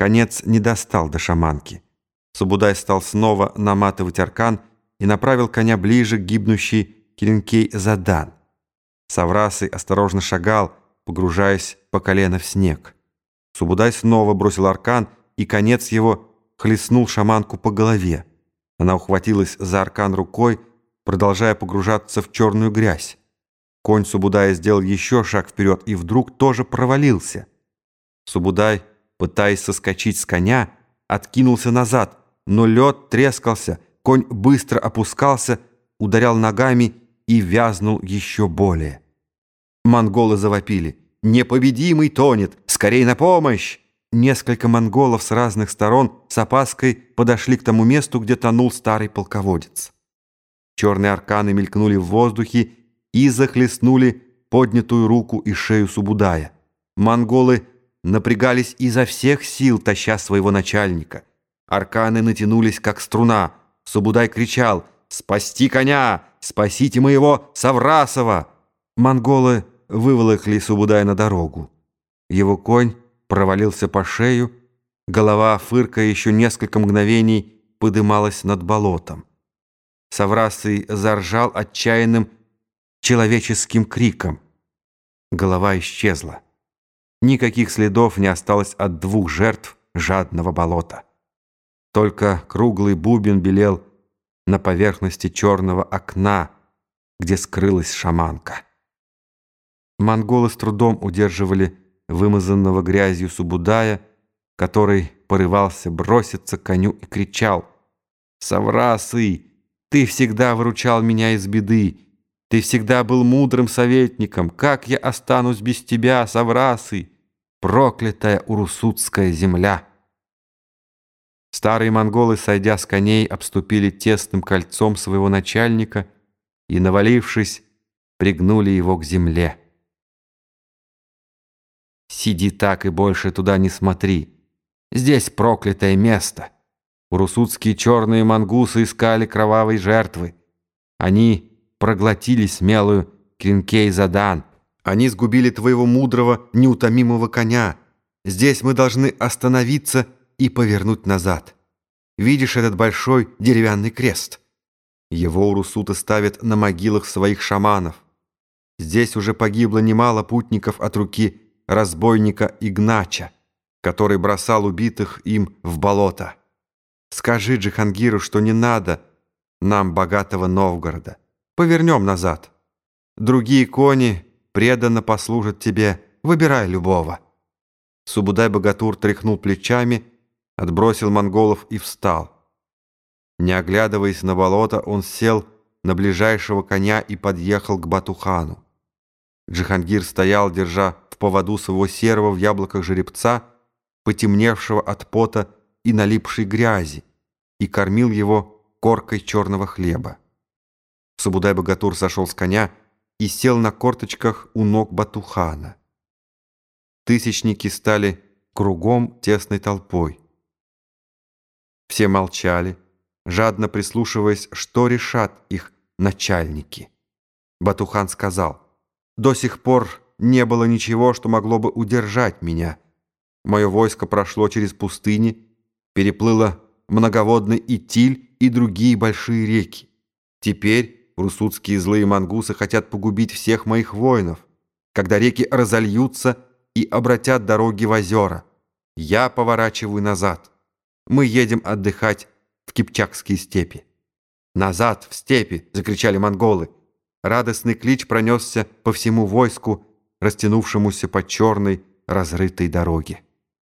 Конец не достал до шаманки. Субудай стал снова наматывать аркан и направил коня ближе к гибнущей Келенкей-Задан. Саврасый осторожно шагал, погружаясь по колено в снег. Субудай снова бросил аркан, и конец его хлестнул шаманку по голове. Она ухватилась за аркан рукой, продолжая погружаться в черную грязь. Конь Субудая сделал еще шаг вперед и вдруг тоже провалился. Субудай, пытаясь соскочить с коня, откинулся назад, но лед трескался, конь быстро опускался, ударял ногами и вязнул еще более. Монголы завопили. «Непобедимый тонет! Скорей на помощь!» Несколько монголов с разных сторон с опаской подошли к тому месту, где тонул старый полководец. Черные арканы мелькнули в воздухе и захлестнули поднятую руку и шею Субудая. Монголы напрягались изо всех сил, таща своего начальника. Арканы натянулись, как струна. Субудай кричал «Спасти коня! Спасите моего Саврасова!» Монголы выволокли Субудая на дорогу. Его конь провалился по шею, голова, фыркая еще несколько мгновений, подымалась над болотом. Саврасый заржал отчаянным человеческим криком. Голова исчезла. Никаких следов не осталось от двух жертв жадного болота. Только круглый бубен белел на поверхности черного окна, где скрылась шаманка. Монголы с трудом удерживали вымазанного грязью Субудая, который порывался броситься к коню и кричал «Саврасы, ты всегда выручал меня из беды, ты всегда был мудрым советником. Как я останусь без тебя, Саврасы, проклятая урусутская земля?» Старые монголы, сойдя с коней, обступили тесным кольцом своего начальника и, навалившись, пригнули его к земле. «Сиди так и больше туда не смотри. Здесь проклятое место. Урусутские черные мангусы искали кровавой жертвы. Они проглотили смелую Кринкей-Задан. Они сгубили твоего мудрого, неутомимого коня. Здесь мы должны остановиться и повернуть назад. Видишь этот большой деревянный крест? Его урусуты ставят на могилах своих шаманов. Здесь уже погибло немало путников от руки разбойника Игнача, который бросал убитых им в болото. Скажи Джихангиру, что не надо нам богатого Новгорода. Повернем назад. Другие кони преданно послужат тебе. Выбирай любого». Субудай-богатур тряхнул плечами, отбросил монголов и встал. Не оглядываясь на болото, он сел на ближайшего коня и подъехал к Батухану. Джихангир стоял, держа в поводу своего серого в яблоках жеребца, потемневшего от пота и налипшей грязи, и кормил его коркой черного хлеба. Сабудай-богатур сошел с коня и сел на корточках у ног Батухана. Тысячники стали кругом тесной толпой. Все молчали, жадно прислушиваясь, что решат их начальники. Батухан сказал, «До сих пор не было ничего, что могло бы удержать меня. Мое войско прошло через пустыни, переплыло многоводный Итиль и другие большие реки. Теперь Русудские злые мангусы хотят погубить всех моих воинов, когда реки разольются и обратят дороги в озера. Я поворачиваю назад. Мы едем отдыхать в Кипчакские степи. «Назад, в степи!» — закричали монголы. Радостный клич пронесся по всему войску, растянувшемуся по черной разрытой дороге.